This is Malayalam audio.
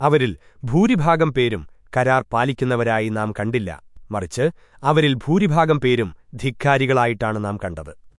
അവരിൽ ഭൂരിഭാഗം പേരും കരാർ പാലിക്കുന്നവരായി നാം കണ്ടില്ല. മറിച്ച് അവരിൽ ഭൂരിഭാഗം പേരും ധിക്കാരികളായിട്ടാണ് നാം കണ്ടത്.